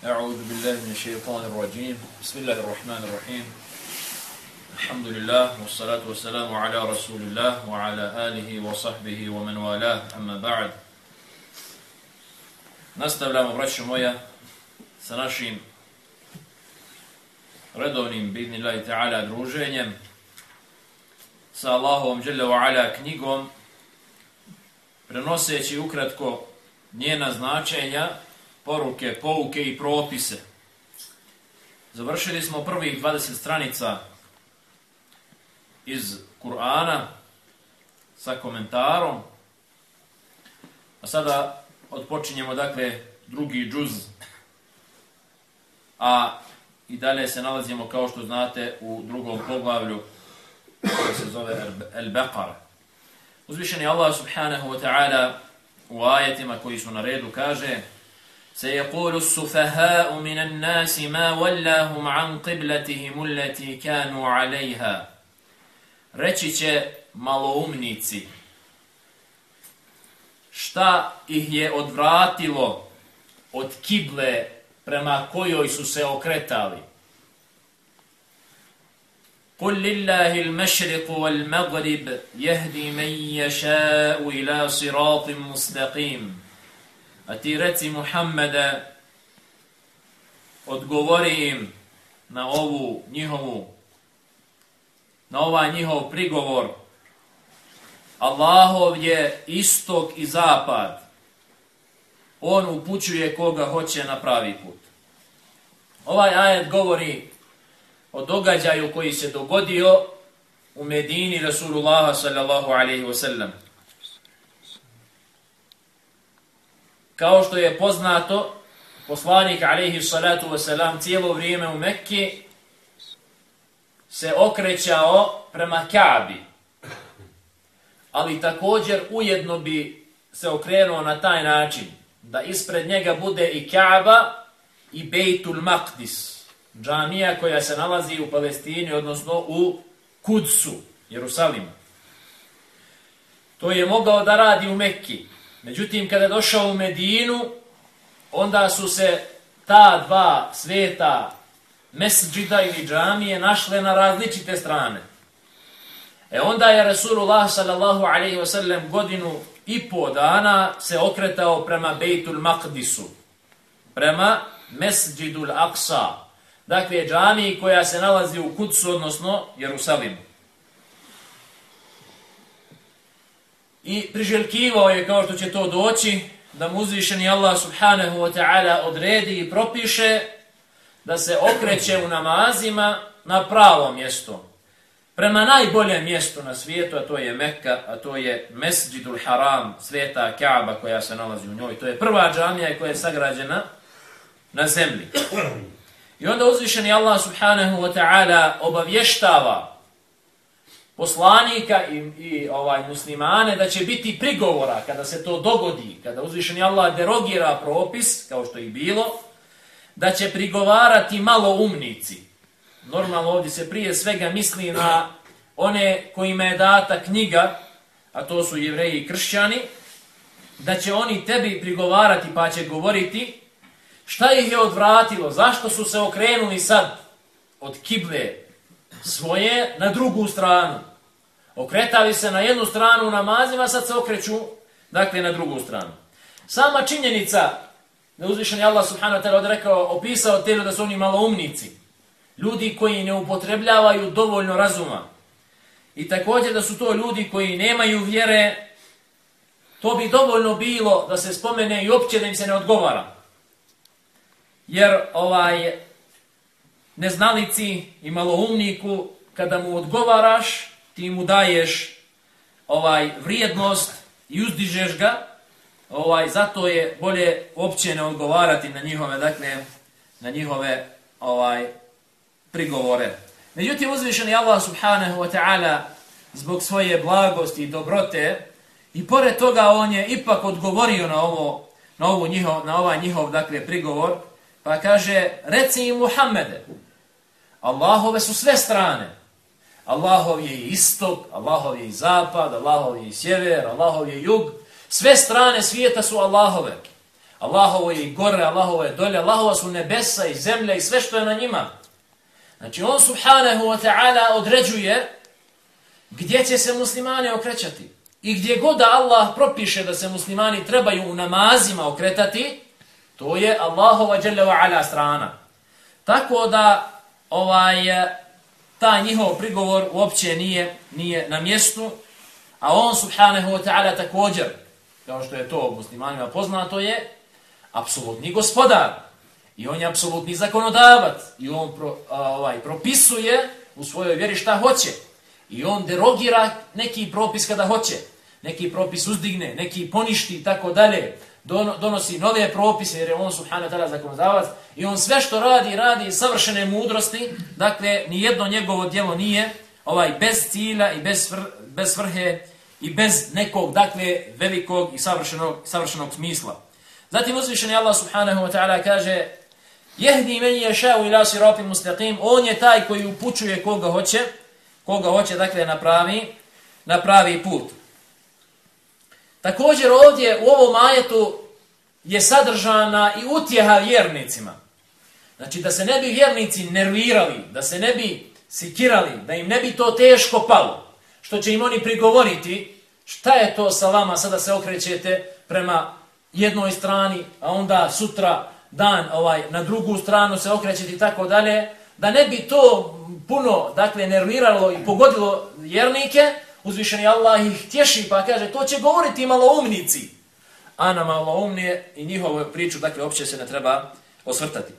أعوذ بالله من الشيطان الرجيم. بسم الله الرحمن الرحيم. الحمد لله والصلاة والسلام على رسول الله وعلى آله وصحبه ومن والاه. أما بعد نستبلا مبرش مويا سنشيم redovnim, bidni Allah i Teala, druženjem sa Allahom, Đele Oala, knjigom, prenoseći ukratko njena značenja poruke, pouke i propise. Završili smo prvih 20 stranica iz Kur'ana sa komentarom, a sada odpočinjemo, dakle, drugi džuz, a i dalje se nalazimo, kao što znate, u drugom poglavlju koje se zove El-Beqara. Uzvišeni Allah subhanahu wa ta'ala u ajetima koji su na redu kaže سيقول السفهاء من الناس ما ولاهم عن قبلتهم التي كانوا عليها. Reći će maloumnici šta ih je odvratilo od kible prema kojoj su se okretali? قل لله المشرق والمغرب يهدي من يشاء إلى صراط مستقيم A ti reci Muhammede, odgovori im na ovu njihovu, na ovaj njihov prigovor. Allahov je istok i zapad. On upućuje koga hoće na pravi put. Ovaj ajet govori o događaju koji se dogodio u Medini Rasulullah sallallahu alaihi wa Kao što je poznato, poslanik alaihi salatu wasalam cijelo vrijeme u Mekki se okrećao prema Kaabi. Ali također ujedno bi se okrenuo na taj način da ispred njega bude i Kaaba i Bejtul Maqdis, džamija koja se nalazi u Palestini, odnosno u Kudsu, Jerusalimu. To je mogao da radi u Mekki. Međutim, kada je došao u Medinu, onda su se ta dva sveta mesđida ili džamije našle na različite strane. E onda je Resulullah sallallahu alaihi wa sallam godinu i po dana se okretao prema Bejtul Maqdisu, prema Mesđidul Aqsa, dakle džamiji koja se nalazi u Kudsu, odnosno Jerusalimu. I priželjkivao je, kao što će to doći, da mu uzvišeni Allah subhanahu wa ta'ala odredi i propiše da se okreće u namazima na pravo mjesto. Prema najboljem mjestu na svijetu, a to je Mekka, a to je Mesđidul Haram, sveta Kaaba koja se nalazi u njoj. To je prva džamija koja je sagrađena na zemlji. I onda uzvišeni Allah subhanahu wa ta'ala obavještava poslanika i, i ovaj muslimane da će biti prigovora kada se to dogodi, kada uzvišeni Allah derogira propis, kao što i bilo, da će prigovarati malo umnici. Normalno ovdje se prije svega misli na one kojima je data knjiga, a to su jevreji i kršćani, da će oni tebi prigovarati pa će govoriti šta ih je odvratilo, zašto su se okrenuli sad od kible svoje na drugu stranu okretali se na jednu stranu u namazima, sad se okreću, dakle, na drugu stranu. Sama činjenica, da uzvišen Allah subhanahu wa ta'ala odrekao, opisao telo da su oni malo umnici, ljudi koji ne upotrebljavaju dovoljno razuma, i također da su to ljudi koji nemaju vjere, to bi dovoljno bilo da se spomene i opće da im se ne odgovara. Jer ovaj neznalici i maloumniku, kada mu odgovaraš, ti mu daješ ovaj vrijednost i uzdižeš ga, ovaj zato je bolje opće ne odgovarati na njihove, dakle, na njihove ovaj prigovore. Međutim, uzvišeni Allah subhanahu wa ta'ala zbog svoje blagosti i dobrote i pored toga on je ipak odgovorio na ovo na ovu njihov, na ovaj njihov dakle prigovor pa kaže reci im Muhammede Allahove su sve strane Allahov je i istok, Allahov je i zapad, Allahov je i sjever, Allahov je jug. Sve strane svijeta su Allahove. Allahovo je i gore, Allahovo je dolje, Allahova su nebesa i zemlja i sve što je na njima. Znači on subhanahu wa ta'ala određuje gdje će se muslimani okrećati. I gdje god da Allah propiše da se muslimani trebaju u namazima okretati, to je Allahova jalla wa ala strana. Tako da ovaj taj njihov prigovor uopće nije nije na mjestu, a on subhanahu wa ta'ala također, kao što je to muslimanima poznato je, apsolutni gospodar. I on je apsolutni zakonodavac. I on pro, a, ovaj, propisuje u svojoj vjeri šta hoće. I on derogira neki propis kada hoće. Neki propis uzdigne, neki poništi i tako dalje. Donosi nove propise jer je on subhanahu wa ta'ala zakonodavac. I on sve što radi, radi savršene mudrosti. Dakle, ni jedno njegovo djelo nije ovaj bez cilja i bez, svr, bez svrhe i bez nekog, dakle, velikog i savršenog, savršenog smisla. Zatim uzvišeni Allah subhanahu wa ta'ala kaže Jehdi men ješao ila siratim mustaqim On je taj koji upućuje koga hoće koga hoće, dakle, napravi na pravi put. Također ovdje u ovom ajetu je sadržana i utjeha vjernicima. Znači da se ne bi vjernici nervirali, da se ne bi sikirali, da im ne bi to teško palo, što će im oni prigovoriti, šta je to sa vama sada se okrećete prema jednoj strani, a onda sutra dan ovaj na drugu stranu se okrećete i tako dalje, da ne bi to puno dakle nerviralo i pogodilo vjernike, uzvišeni Allah ih tješi pa kaže to će govoriti malo umnici. A na malo umnije i njihovu priču, dakle, opće se ne treba osvrtati.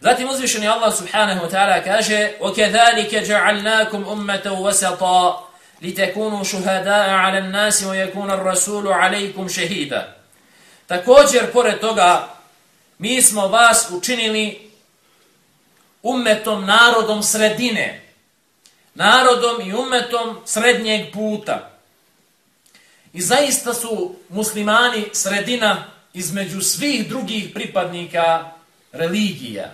Zatim uzvišeni Allah subhanahu wa ta'ala kaže وَكَذَلِكَ جَعَلْنَاكُمْ أُمَّةً وَسَطًا لِتَكُونُوا شُهَدَاءَ عَلَى النَّاسِ وَيَكُونَ الرَّسُولُ عَلَيْكُمْ شَهِيدًا Također, pored toga, mi smo vas učinili umetom, narodom sredine. Narodom i umetom srednjeg puta. I zaista su muslimani sredina između svih drugih pripadnika religija.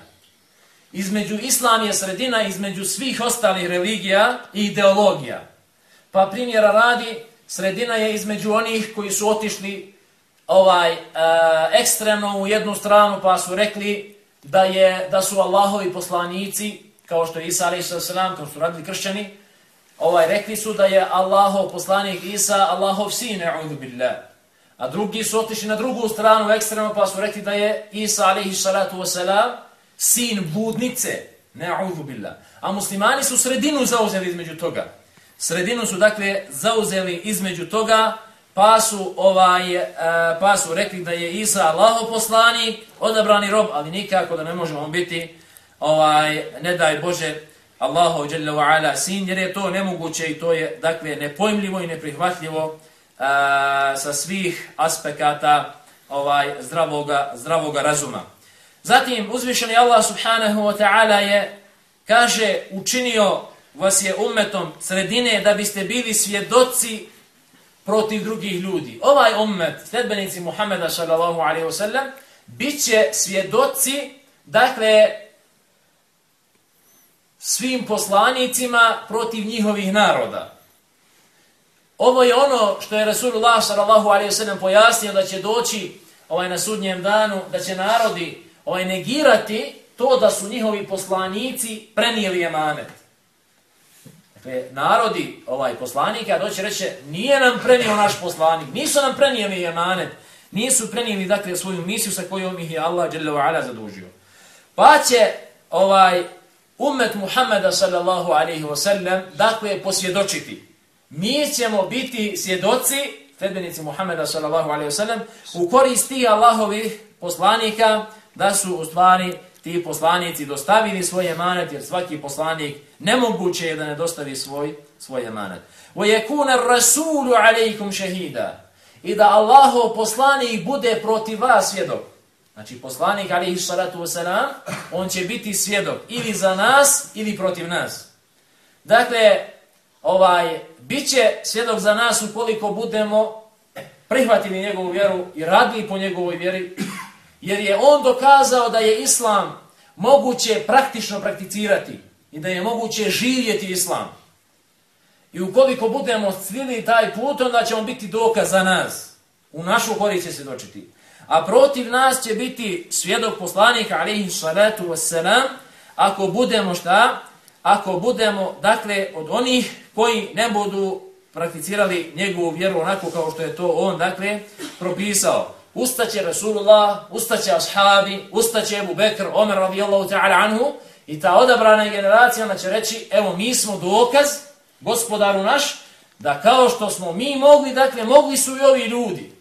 Između islam je sredina između svih ostalih religija i ideologija. Pa primjera radi, sredina je između onih koji su otišli ovaj e, ekstremno u jednu stranu pa su rekli da je da su Allahovi poslanici kao što je Isa a.s. selam kao su radili kršćani ovaj rekli su da je Allahov poslanik Isa Allahov sin a'udhu billah a drugi su otišli na drugu stranu ekstremno pa su rekli da je Isa a.s. salatu vesselam sin bludnice na'udhu billah a muslimani su sredinu zauzeli između toga sredinu su dakle zauzeli između toga pa su ovaj eh, pa su rekli da je Isa Allahov poslanik, odabrani rob, ali nikako da ne može on biti ovaj ne daj Bože Allahu dželle ve ala sin, jer je to nemoguće i to je dakle nepojmljivo i neprihvatljivo a, sa svih aspekata ovaj zdravoga zdravoga razuma. Zatim uzvišeni Allah subhanahu wa ta'ala je kaže učinio vas je ummetom sredine da biste bili svjedoci protiv drugih ljudi. Ovaj ummet, sledbenici Muhameda sallallahu alaihi wasallam, bit će svjedoci, dakle, svim poslanicima protiv njihovih naroda. Ovo je ono što je Rasulullah sallallahu alaihi wasallam pojasnio da će doći ovaj na sudnjem danu, da će narodi ovaj negirati to da su njihovi poslanici prenijeli emanet. Dakle, narodi, ovaj poslanika doći reće, nije nam prenio naš poslanik, nisu nam prenijeli emanet, nisu prenijeli, dakle, svoju misiju sa kojom ih je Allah, dželle zadužio. Pa će, ovaj, umet Muhammeda, sallallahu alaihi wa sallam, dakle, posvjedočiti. Mi ćemo biti svjedoci, sredbenici Muhammeda, sallallahu alaihi wa sallam, u koristi Allahovih poslanika, da su, u stvari, ti poslanici dostavili svoj emanet, jer svaki poslanik nemoguće je da ne dostavi svoj, svoj emanet. وَيَكُونَ الرَّسُولُ عَلَيْكُمْ شَهِيدًا I da Allahov poslanik bude protiv vas svjedok. Znači poslanik, alihi salatu wasalam, on će biti svjedok ili za nas, ili protiv nas. Dakle, ovaj, bit će svjedok za nas ukoliko budemo prihvatili njegovu vjeru i radili po njegovoj vjeri, Jer je on dokazao da je islam moguće praktično prakticirati i da je moguće živjeti islam. I ukoliko budemo slili taj put, onda ćemo biti dokaz za nas. U našu korist će se dočiti. A protiv nas će biti svjedok poslanika, alihi salatu wassalam, ako budemo šta? Ako budemo, dakle, od onih koji ne budu prakticirali njegovu vjeru onako kao što je to on, dakle, propisao. Ustaće Rasulullah, ustaće ashabi, ustaće Ebu Bekr, Omer radijallahu ta'ala anhu i ta odabrana generacija ona će reći, evo mi smo dokaz, gospodaru naš, da kao što smo mi mogli, dakle, mogli su i ovi ljudi.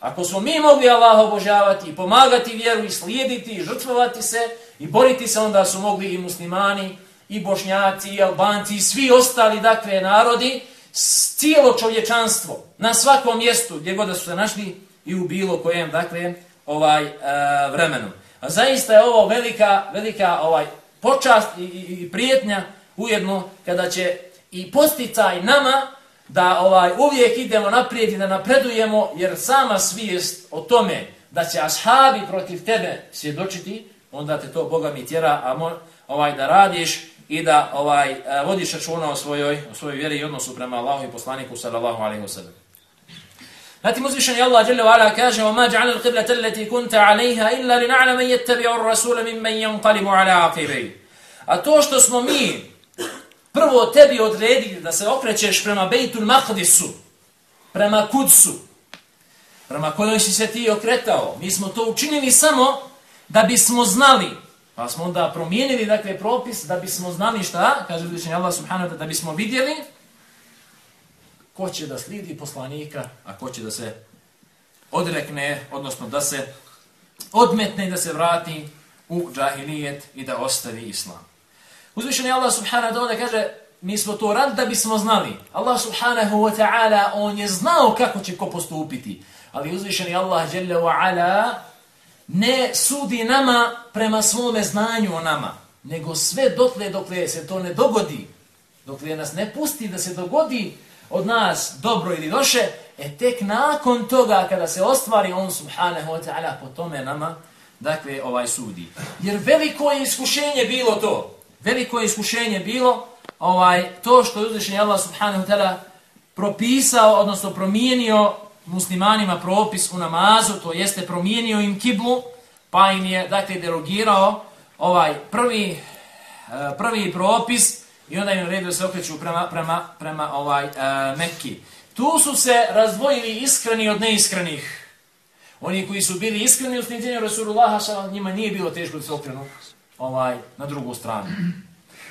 Ako smo mi mogli Allaha obožavati i pomagati vjeru i slijediti i žrtvovati se i boriti se, onda su mogli i muslimani, i bošnjaci, i albanci, i svi ostali, dakle, narodi, cijelo čovječanstvo, na svakom mjestu gdje god su se našli i u bilo kojem, dakle, ovaj e, vremenu. A zaista je ovo velika, velika ovaj počast i, i, i prijetnja ujedno kada će i posticaj nama da ovaj uvijek idemo naprijed i da napredujemo, jer sama svijest o tome da će ashabi protiv tebe svjedočiti, onda te to Boga mi tjera, a mo, ovaj, da radiš i da ovaj e, vodiš računa o svojoj, o svojoj vjeri i odnosu prema Allahu i poslaniku, sallallahu alaihi wa sallam. Zatim uzvišeni Allah dželle ve ala kaže: "Ma ja'alna al-qiblata allati kunta 'alayha illa lin'alama man yattabi'u ar-rasula mimman yanqalibu 'ala 'aqibihi." A to što smo mi prvo tebi odredili da se okrećeš prema Bejtul Mahdisu, prema Kudsu, prema kojoj si se ti okretao, mi smo to učinili samo da bismo znali, pa smo onda promijenili dakle propis da bismo znali šta, kaže uzvišen Allah subhanahu da bismo vidjeli ko će da slidi poslanika, a ko će da se odrekne, odnosno da se odmetne i da se vrati u džahilijet i da ostavi islam. Uzvišen je Allah subhanahu wa ta'ala kaže, mi smo to rad da bismo znali. Allah subhanahu wa ta'ala, on je znao kako će ko postupiti. Ali uzvišen je Allah jalla wa ala, ne sudi nama prema svome znanju o nama, nego sve dotle dokle se to ne dogodi, dokle nas ne pusti da se dogodi od nas dobro ili loše, e tek nakon toga kada se ostvari on subhanahu wa ta'ala po tome nama, dakle ovaj sudi. Jer veliko je iskušenje bilo to, veliko je iskušenje bilo ovaj to što je uzvišen Allah subhanahu ta'ala propisao, odnosno promijenio muslimanima propis u namazu, to jeste promijenio im kiblu, pa im je dakle derogirao ovaj prvi eh, prvi propis i onda im naredio se okreću prema, prema, prema ovaj eh, Mekki. Tu su se razdvojili iskreni od neiskrenih. Oni koji su bili iskreni u sniđenju Rasulullaha, njima nije bilo teško da se okrenu ovaj, na drugu stranu.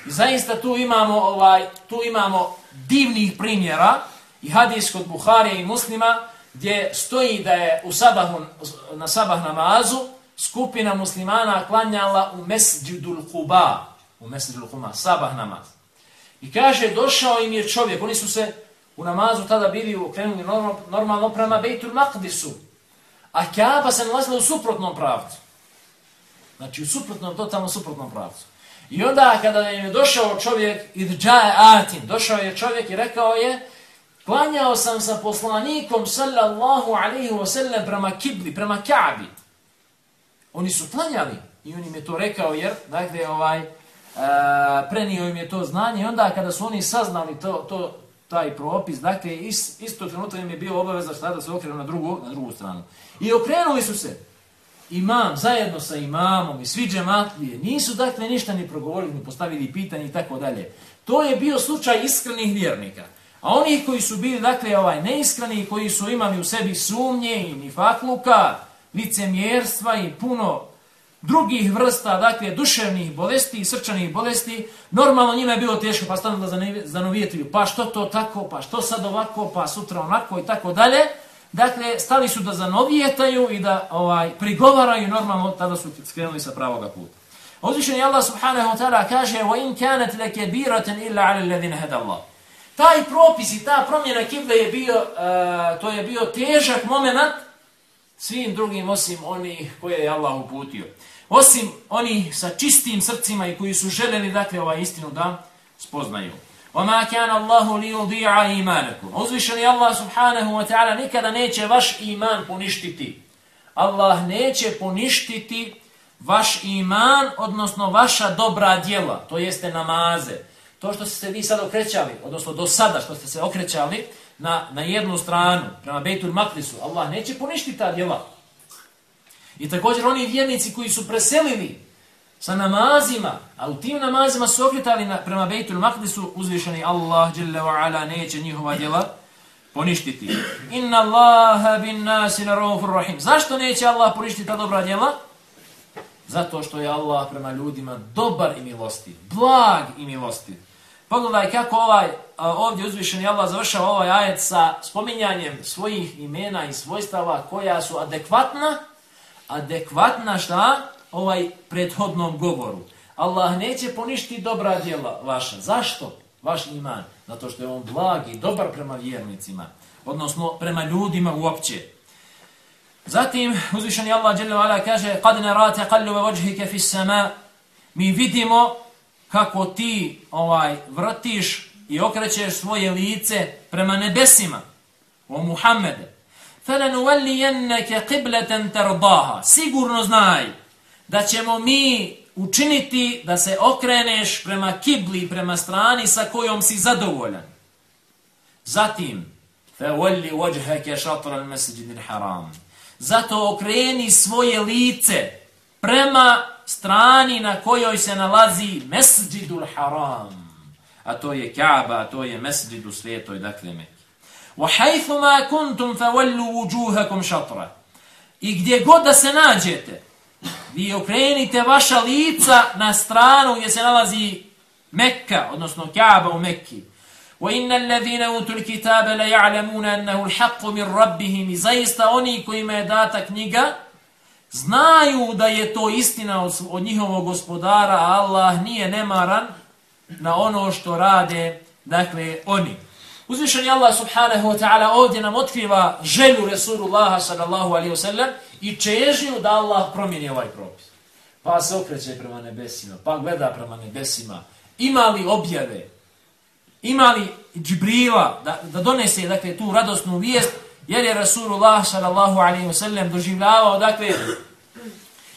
I zaista tu imamo ovaj tu imamo divnih primjera i hadis kod Buharije i Muslima gdje stoji da je u sabahu, na sabah namazu skupina muslimana klanjala u mesđidul Quba, u mesđidul Quba, sabah namaz. I kaže, došao im je čovjek, oni su se u namazu tada bili okrenuli normalno prema Bejtul Maqdisu, a Kaaba se nalazila u suprotnom pravcu. Znači, u suprotnom, totalno suprotnom pravcu. I onda kada im je došao čovjek, idžaje atin, došao je čovjek i rekao je, klanjao sam sa poslanikom sallallahu alaihi wa sallam prema kibli, prema Kaabi. Oni su klanjali i on im je to rekao jer, dakle, ovaj, uh, prenio im je to znanje i onda kada su oni saznali to, to taj propis, dakle, is, isto trenutka im je bio obaveza šta da se okrenu na drugu, na drugu stranu. I okrenuli su se imam zajedno sa imamom i svi džematlije, nisu dakle ništa ni progovorili, ni postavili pitanje i tako dalje. To je bio slučaj iskrenih vjernika. A oni koji su bili dakle ovaj neiskreni, koji su imali u sebi sumnje i nifakluka, licemjerstva i puno drugih vrsta, dakle duševnih bolesti i srčanih bolesti, normalno njima je bilo teško pa stanu da zanovijetuju, pa što to tako, pa što sad ovako, pa sutra onako i tako dalje. Dakle, stali su da zanovijetaju i da ovaj prigovaraju normalno, tada su skrenuli sa pravog puta. Uzvišen je Allah subhanahu wa ta'ala kaže وَإِنْ كَانَتْ لَكَبِيرَةً إِلَّا عَلَى الَّذِينَ هَدَ اللَّهِ Taj propis i ta promjena kible je bio, uh, to je bio težak moment svim drugim osim onih koje je Allah uputio. Osim oni sa čistim srcima i koji su željeli dakle ovaj istinu da spoznaju. وَمَا كَانَ اللَّهُ لِيُضِيعَ إِيمَانَكُمْ Uzvišeni Allah subhanahu wa ta'ala nikada neće vaš iman poništiti. Allah neće poništiti vaš iman, odnosno vaša dobra djela, to jeste namaze. To što ste se vi sad okrećali, odnosno do sada što ste se okrećali na, na jednu stranu, prema Bejtul Maklisu, Allah neće poništiti ta djela. I također oni vjernici koji su preselili sa namazima, a u tim namazima su okretali na, prema Bejtul Makdisu, uzvišeni Allah, Jalla wa ala, neće njihova djela poništiti. Inna Allaha bin nasi na rahim. Zašto neće Allah poništiti ta dobra djela? Zato što je Allah prema ljudima dobar i milosti, blag i milosti. Pogledaj kako ovaj, ovdje uzvišeni Allah završava ovaj ajet sa spominjanjem svojih imena i svojstava koja su adekvatna, adekvatna šta? Ovaj prethodnom govoru. Allah neće poništiti dobra djela vaša. Zašto? Vaš iman. Zato što je on blag i dobar prema vjernicima. Odnosno prema ljudima uopće. Zatim uzvišeni Allah dželle ve kaže: "Qad nara taqalluba wajhika fi as-sama." Mi vidimo kako ti ovaj vrtiš i okrećeš svoje lice prema nebesima. O Muhammede. فَلَنُوَلِّيَنَّكَ قِبْلَةً تَرْضَاهَا Sigurno znaj da ćemo mi učiniti da se okreneš prema kibli, prema strani sa kojom si zadovoljan. Zatim, فَوَلِّ وَجْهَكَ شَطْرَ الْمَسْجِدِ الْحَرَامِ Zato okreni svoje lice prema strani na kojoj se nalazi Mesđidul Haram. A to je Kaaba, a to je Mesđid u svetoj, dakle Mekke. وَحَيْثُ مَا كُنْتُمْ فَوَلُّوا وُجُوهَكُمْ شَطْرَ I gdje god da se nađete, vi okrenite vaša lica na stranu gdje se nalazi Mekka, odnosno Kaaba u Mekki. وَإِنَّ الَّذِينَ أُوتُوا الْكِتَابَ لَيَعْلَمُونَ أَنَّهُ الْحَقُّ مِنْ رَبِّهِمْ I zaista oni kojima je data knjiga, znaju da je to istina od, od njihovog gospodara, a Allah nije nemaran na ono što rade, dakle, oni. Uzvišen je Allah subhanahu wa ta'ala ovdje nam otkriva želju Resulullaha sallallahu alaihi wa sallam i čežnju da Allah promijeni ovaj propis. Pa se okreće prema nebesima, pa gleda prema nebesima. Ima li objave, ima li Džibrila da, da donese dakle, tu radosnu vijest, jer je Rasulullah sallallahu alaihi wa sallam doživljavao, dakle,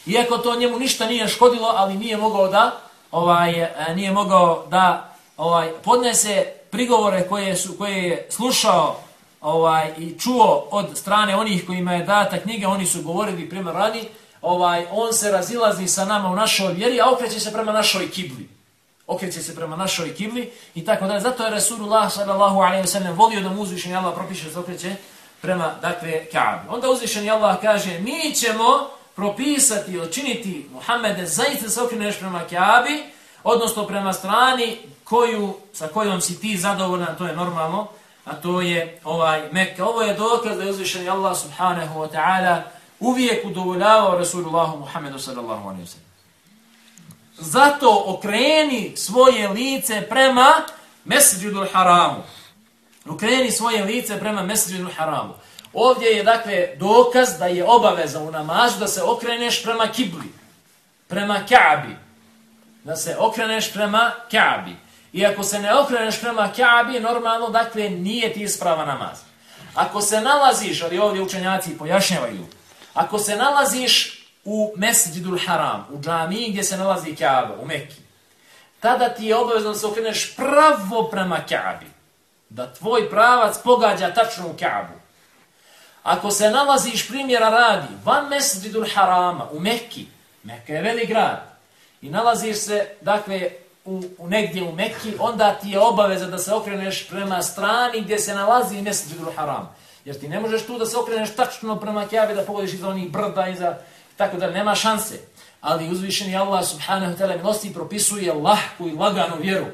iako to njemu ništa nije škodilo, ali nije mogao da, ovaj, nije mogao da ovaj, podnese prigovore koje, su, koje je slušao ovaj, i čuo od strane onih kojima je data knjiga, oni su govorili prema radi, ovaj, on se razilazi sa nama u našoj vjeri, a okreće se prema našoj kibli okreće se prema našoj kibli i tako dalje. Zato je Resulullah sallallahu alaihi wa sallam volio da mu uzvišen Allah propiše da se okreće prema, dakle, Kaabi. Onda uzvišen Allah kaže, mi ćemo propisati, učiniti Muhammede zaista se okreneš prema Kaabi, odnosno prema strani koju, sa kojom si ti zadovoljan, to je normalno, a to je ovaj Mekka. Ovo je dokaz da je uzvišen Allah subhanahu wa ta'ala uvijek udovoljavao Rasulullahu Muhammedu sallallahu alaihi wa sallam. Zato okreni svoje lice prema Mesđidul Haramu. Okreni svoje lice prema Mesđidul Haramu. Ovdje je dakle dokaz da je obaveza u namazu da se okreneš prema kibli, prema Kaabi. Da se okreneš prema Kaabi. I ako se ne okreneš prema Kaabi, normalno dakle nije ti isprava namaz. Ako se nalaziš, ali ovdje učenjaci pojašnjavaju, ako se nalaziš u Mesjidul Haram, u džamiji gdje se nalazi Kaaba, u Mekki, tada ti je obavezno da se okreneš pravo prema Kaabi. Da tvoj pravac pogađa tačno u Kaabu. Ako se nalaziš primjera radi van Mesjidul Harama, u Mekki, Mekka je velik grad, i nalaziš se, dakle, u, u negdje u Mekki, onda ti je obaveza da se okreneš prema strani gdje se nalazi Mesđidul Haram. Jer ti ne možeš tu da se okreneš tačno prema Kaabi, da pogodiš iza onih brda, iza tako da nema šanse. Ali uzvišeni Allah subhanahu wa ta'ala milosti propisuje lahku i laganu vjeru.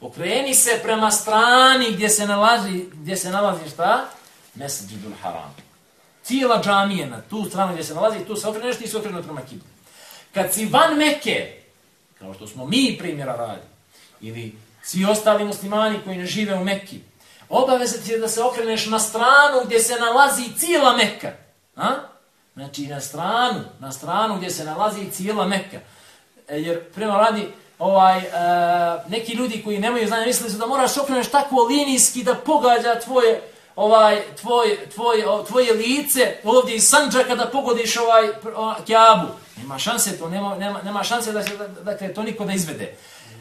Okreni se prema strani gdje se nalazi, gdje se nalazi šta? Mesajidul haram. Cijela džamije na tu stranu gdje se nalazi, tu se okreneš, ti se okreneš prema kibli. Kad si van Mekke, kao što smo mi primjera radi, ili svi ostali muslimani koji ne žive u Mekki, obaveza ti je da se okreneš na stranu gdje se nalazi cijela Mekka. A? Znači na stranu, na stranu gdje se nalazi cijela Mekka. E, jer prema radi, ovaj, e, neki ljudi koji nemaju znanje mislili su da moraš okreneš tako linijski da pogađa tvoje, ovaj, tvoj, tvoj, o, tvoje lice ovdje iz Sanđaka da pogodiš ovaj kjabu. Nema šanse to, nema, nema, nema šanse da se dakle, to niko da izvede.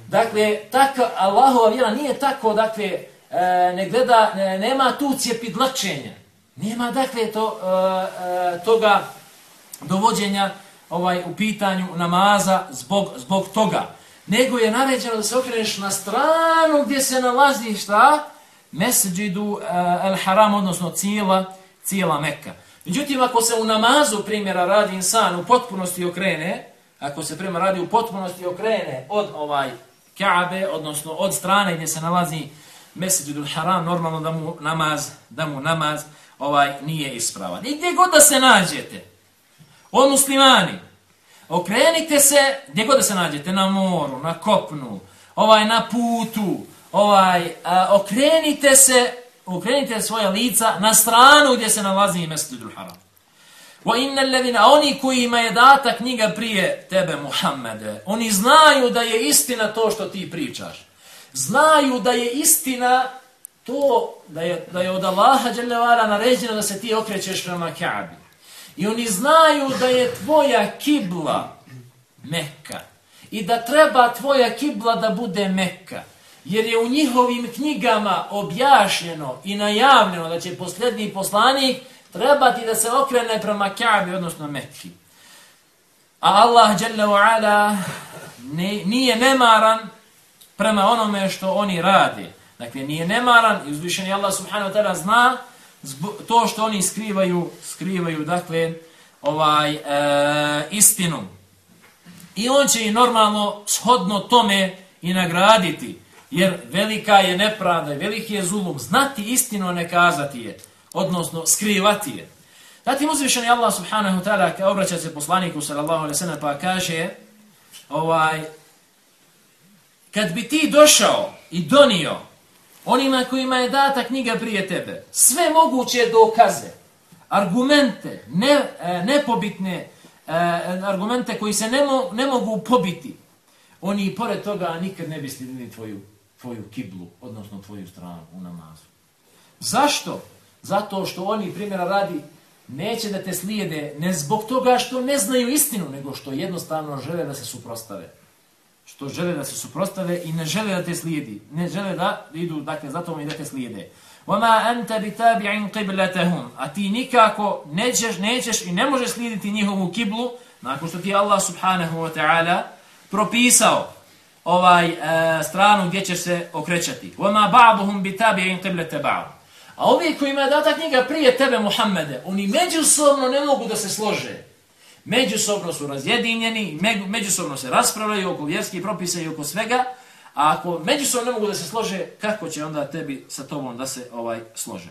Dakle, tako, Allahova vjera nije tako, dakle, e, ne gleda, ne, nema tu cijepidlačenja. Nema dakle to, e, e, toga dovođenja ovaj u pitanju namaza zbog, zbog toga. Nego je naređeno da se okreneš na stranu gdje se nalazi šta? Mesđidu e, uh, el haram, odnosno cijela, cijela Mekka. Međutim, ako se u namazu primjera radi insan u potpunosti okrene, ako se prema radi u potpunosti okrene od ovaj Kaabe, odnosno od strane gdje se nalazi Meseđidul Haram, normalno da mu namaz, da mu namaz ovaj nije ispravan. I gdje god da se nađete, od muslimani, okrenite se, gdje god da se nađete, na moru, na kopnu, ovaj na putu, ovaj, a, okrenite se, okrenite svoja lica na stranu gdje se nalazi Meseđidul Haram. Wa inna alladhina oni kojima je data knjiga prije tebe Muhammede, oni znaju da je istina to što ti pričaš. Znaju da je istina to da je, da je od Allaha dželle naređeno da se ti okrećeš prema Kaabi. I oni znaju da je tvoja kibla Mekka. I da treba tvoja kibla da bude Mekka. Jer je u njihovim knjigama objašnjeno i najavljeno da će posljednji poslanik trebati da se okrene prema Kaabi, odnosno Mekki. A Allah ala, ne, Ala nije nemaran prema onome što oni rade. Dakle, nije nemaran i uzvišeni Allah subhanahu wa ta'ala zna to što oni skrivaju, skrivaju, dakle, ovaj e, istinu. I on će i normalno shodno tome i nagraditi, jer velika je nepravda, i veliki je zulum, znati istinu, a ne kazati je odnosno skrivati je. Zatim uzvišeni Allah subhanahu wa ta'ala obraća se poslaniku sallallahu alaihi sallam pa kaže ovaj, kad bi ti došao i donio onima kojima je data knjiga prije tebe, sve moguće dokaze, argumente, ne, e, nepobitne e, argumente koji se ne, mo, ne mogu pobiti, oni pored toga nikad ne bi slijedili tvoju, tvoju kiblu, odnosno tvoju stranu u namazu. Zašto? Zato što oni primjera radi neće da te slijede ne zbog toga što ne znaju istinu, nego što jednostavno žele da se suprostave. Što žele da se suprostave i ne žele da te slijedi. Ne žele da idu, dakle, zato mi da te slijede. وَمَا أَنْتَ بِتَابِعِنْ قِبْلَتَهُمْ A ti nikako nećeš, nećeš i ne možeš slijediti njihovu kiblu nakon što ti Allah subhanahu wa ta'ala propisao ovaj uh, stranu gdje ćeš se okrećati. وَمَا بَعْضُهُمْ بِتَابِعِنْ قِبْلَتَ بَعْضُ A ovi koji ima data knjiga prije tebe, Muhammede, oni međusobno ne mogu da se slože. Međusobno su razjedinjeni, međusobno se raspravljaju oko vjerskih propisa i oko svega, a ako međusobno ne mogu da se slože, kako će onda tebi sa tobom da se ovaj slože?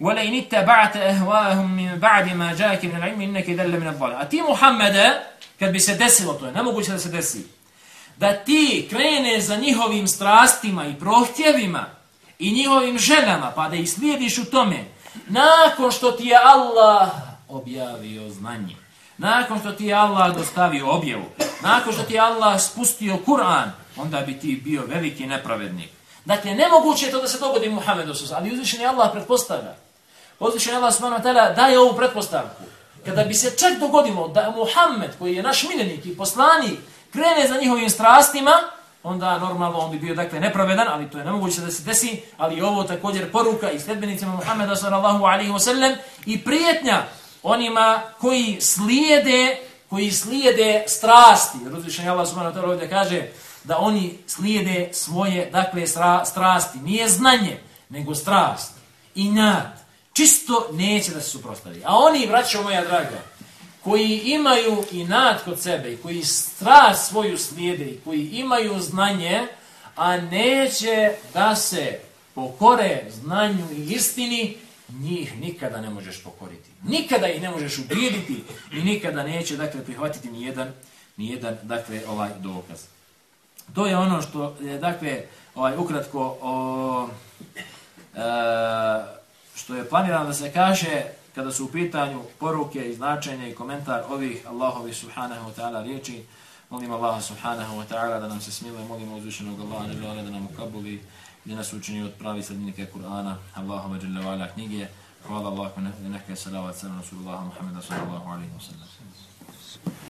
Wala in ittaba'ta ahwa'ahum min ba'di ma ja'aka min al-'ilm innaka dalla min ad-dhalal. A ti Muhammede, kad bi se desilo to, je nemoguće da se desi, da ti krene za njihovim strastima i prohtjevima, i njihovim ženama, pa da ih slijediš u tome, nakon što ti je Allah objavio znanje, nakon što ti je Allah dostavio objavu, nakon što ti je Allah spustio Kur'an, onda bi ti bio veliki nepravednik. Dakle, nemoguće je to da se dogodi Muhammedu Sus, ali uzvišen je Allah pretpostavlja. Uzvišen je Allah subhanahu wa ta'ala daje ovu pretpostavku. Kada bi se čak dogodilo da Muhammed, koji je naš miljenik i poslanik, krene za njihovim strastima, onda normalno on bi bio dakle nepravedan, ali to je nemoguće da se desi, ali ovo također poruka i sljedbenicima Muhammeda sallallahu alaihi wa sallam i prijetnja onima koji slijede, koji slijede strasti. Razlišan je Allah subhanahu wa ta'ala ovdje kaže da oni slijede svoje dakle stra, strasti. Nije znanje, nego strast. I nad. Čisto neće da se suprostavi. A oni, braćo moja draga, koji imaju i nad kod sebe, i koji strast svoju slijede, i koji imaju znanje, a neće da se pokore znanju i istini, njih nikada ne možeš pokoriti. Nikada ih ne možeš ubijediti i nikada neće dakle prihvatiti ni jedan ni jedan dakle ovaj dokaz. To je ono što je dakle ovaj ukratko o, e, što je planirano da se kaže kada su u pitanju poruke i značenje i komentar ovih Allahovi subhanahu wa ta'ala riječi, molim Allaha subhanahu wa ta'ala da nam se smiluje, molim uzvišenog Allaha ne da nam ukabuli, da nas učini od pravi sredinike Kur'ana, Allahuma jalla ala knjige, hvala Allahu neke salavat sallam Rasulullah Muhammeda sallallahu alaihi wa sallam.